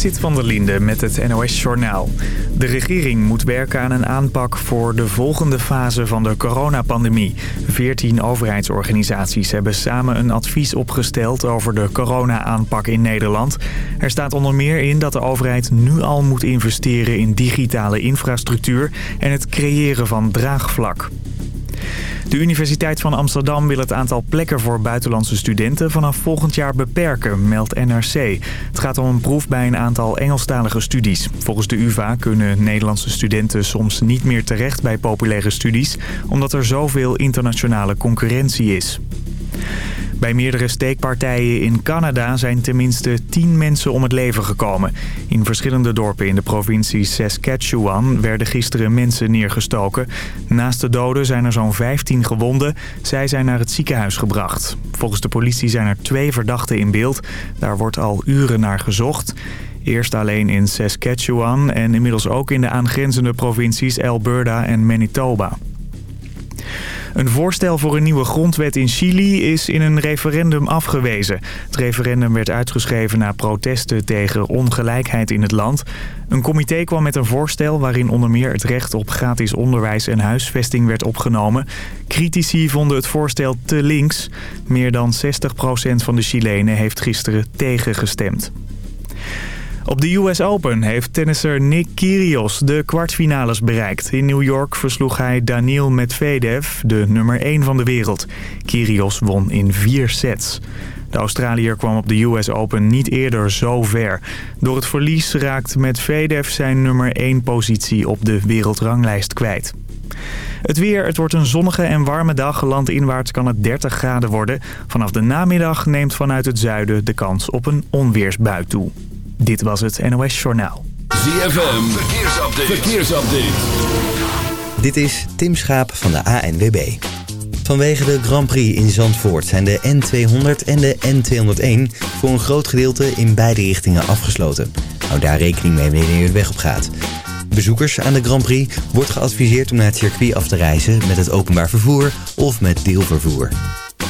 Zit van der Linde met het NOS-journaal. De regering moet werken aan een aanpak voor de volgende fase van de coronapandemie. Veertien overheidsorganisaties hebben samen een advies opgesteld over de corona-aanpak in Nederland. Er staat onder meer in dat de overheid nu al moet investeren in digitale infrastructuur en het creëren van draagvlak. De Universiteit van Amsterdam wil het aantal plekken voor buitenlandse studenten vanaf volgend jaar beperken, meldt NRC. Het gaat om een proef bij een aantal Engelstalige studies. Volgens de UvA kunnen Nederlandse studenten soms niet meer terecht bij populaire studies, omdat er zoveel internationale concurrentie is. Bij meerdere steekpartijen in Canada zijn tenminste 10 mensen om het leven gekomen. In verschillende dorpen in de provincie Saskatchewan werden gisteren mensen neergestoken. Naast de doden zijn er zo'n 15 gewonden. Zij zijn naar het ziekenhuis gebracht. Volgens de politie zijn er twee verdachten in beeld. Daar wordt al uren naar gezocht. Eerst alleen in Saskatchewan en inmiddels ook in de aangrenzende provincies Alberta en Manitoba. Een voorstel voor een nieuwe grondwet in Chili is in een referendum afgewezen. Het referendum werd uitgeschreven na protesten tegen ongelijkheid in het land. Een comité kwam met een voorstel waarin onder meer het recht op gratis onderwijs en huisvesting werd opgenomen. Critici vonden het voorstel te links. Meer dan 60% van de Chilenen heeft gisteren tegengestemd. Op de US Open heeft tennisser Nick Kyrgios de kwartfinales bereikt. In New York versloeg hij Daniil Medvedev, de nummer 1 van de wereld. Kyrgios won in vier sets. De Australiër kwam op de US Open niet eerder zo ver. Door het verlies raakt Medvedev zijn nummer 1 positie op de wereldranglijst kwijt. Het weer, het wordt een zonnige en warme dag. Landinwaarts kan het 30 graden worden. Vanaf de namiddag neemt vanuit het zuiden de kans op een onweersbui toe. Dit was het NOS Journaal. ZFM, verkeersupdate. verkeersupdate. Dit is Tim Schaap van de ANWB. Vanwege de Grand Prix in Zandvoort zijn de N200 en de N201 voor een groot gedeelte in beide richtingen afgesloten. Hou daar rekening mee wanneer je de weg op gaat. Bezoekers aan de Grand Prix wordt geadviseerd om naar het circuit af te reizen met het openbaar vervoer of met deelvervoer.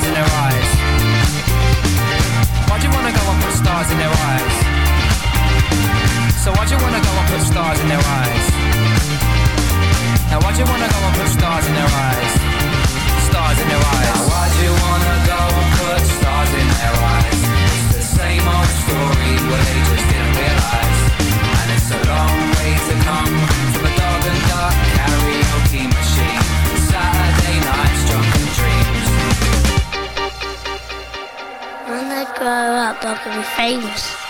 Stars in their eyes? Why'd you wanna go and put stars in their eyes? So why'd you wanna go and put stars in their eyes? Now why'd you wanna go and put stars in their eyes? Stars in their eyes. Now why'd you wanna go and put stars in their eyes? It's the same old story where they just didn't I grow up, I can be famous.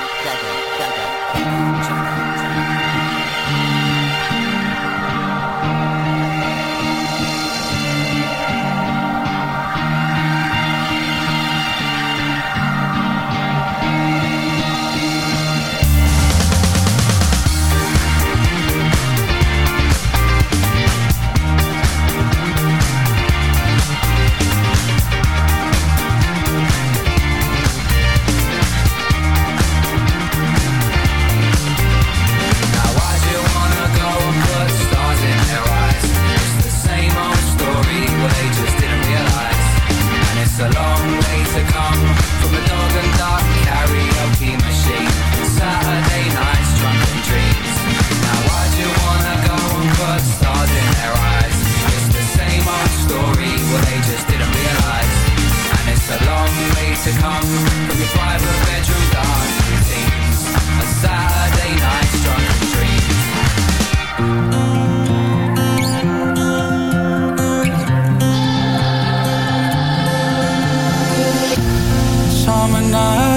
summer night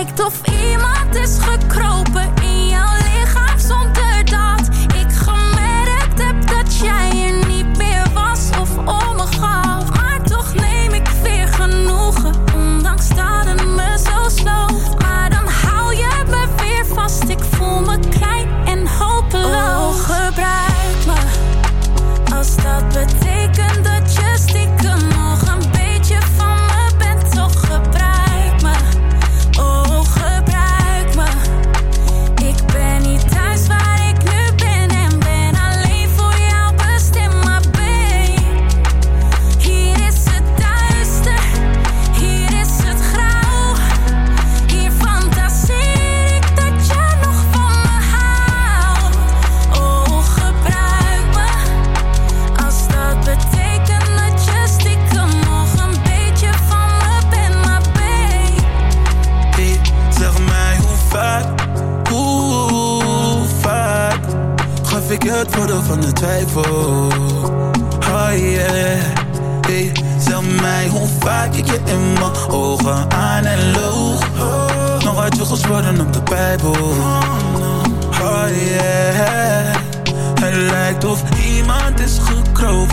lijkt of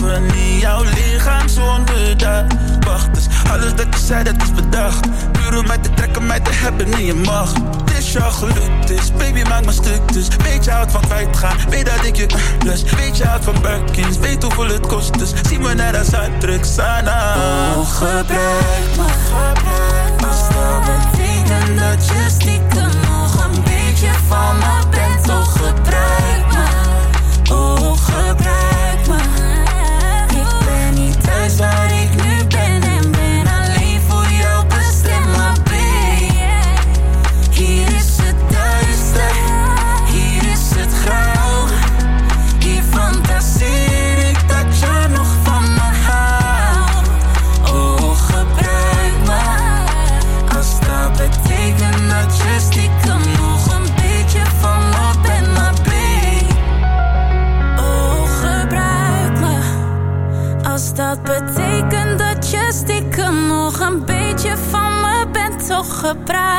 over niet jouw lichaam zonder dat wacht. Dus alles dat je zei dat is bedacht. Puur om mij te trekken, mij te hebben in je macht. Dit is jouw gelukt dus baby maak me stukjes. dus Weet je houdt van kwijtgaan, weet dat ik je plus Weet je houdt van buikjes, weet hoeveel het kost. Dus Zie me naar de zuidruk, sana. Oh, gebruik me, pra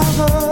father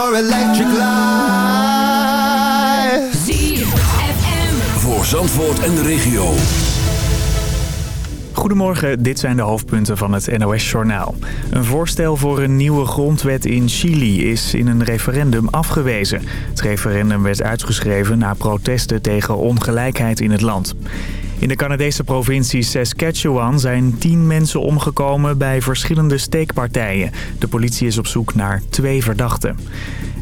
Your electric light ZFM. Voor Zandvoort en de regio. Goedemorgen, dit zijn de hoofdpunten van het NOS-journaal. Een voorstel voor een nieuwe grondwet in Chili is in een referendum afgewezen. Het referendum werd uitgeschreven na protesten tegen ongelijkheid in het land. In de Canadese provincie Saskatchewan zijn tien mensen omgekomen bij verschillende steekpartijen. De politie is op zoek naar twee verdachten.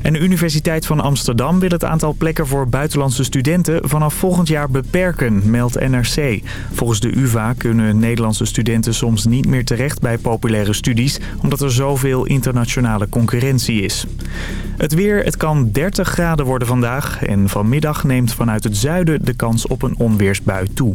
En de Universiteit van Amsterdam wil het aantal plekken voor buitenlandse studenten vanaf volgend jaar beperken, meldt NRC. Volgens de UvA kunnen Nederlandse studenten soms niet meer terecht bij populaire studies, omdat er zoveel internationale concurrentie is. Het weer, het kan 30 graden worden vandaag en vanmiddag neemt vanuit het zuiden de kans op een onweersbui toe.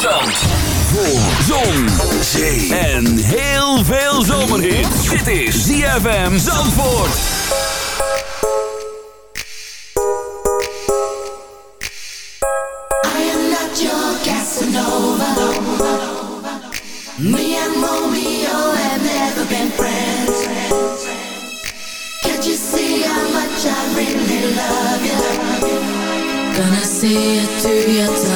Zand. Voor zon, zee en heel veel zomerhit. Dit is ZFM Zandvoort. I am not your Casanova. Me and Romeo have never been friends. Can't you see how much I really love you? Gonna see it through your time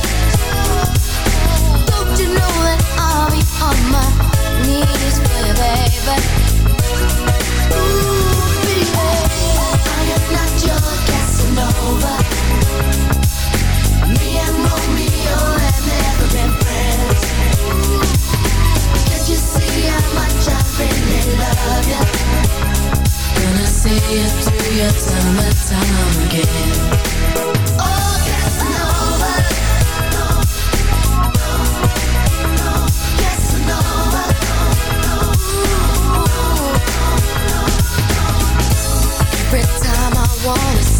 See it through your time and time again.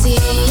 See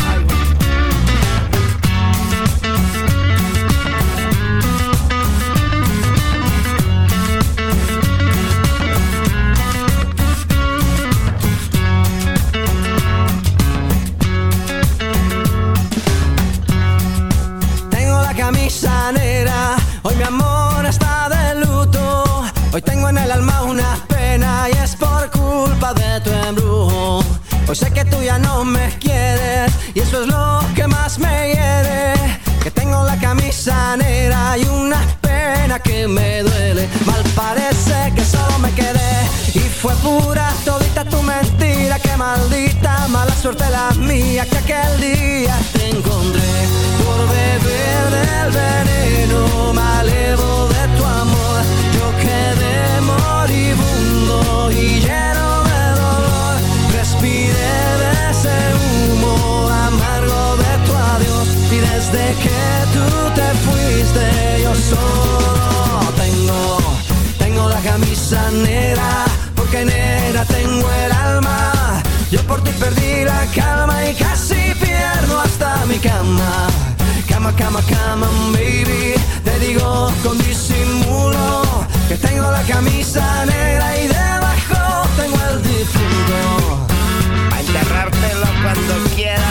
Suerte la mía que aquel día te encontré por beber del veneno la calma y casi pierdo hasta mi cama. Cama, cama, cama, baby. Te digo con disimulo que tengo la camisa negra y debajo tengo el difunto. A enterrártelo cuando quieras,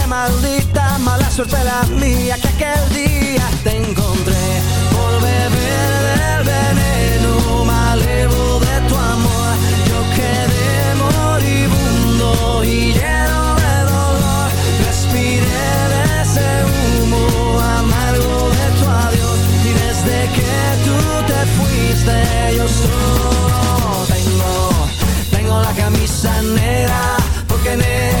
maldita mala suerte la mía, que aquel día te encontré por beber del veneno malevo de tu amor. Yo quedé moribundo y lleno de dolor. Respiré de ese humo amargo de tu adiós y desde que tú te fuiste yo solo tengo, la camisa negra porque negra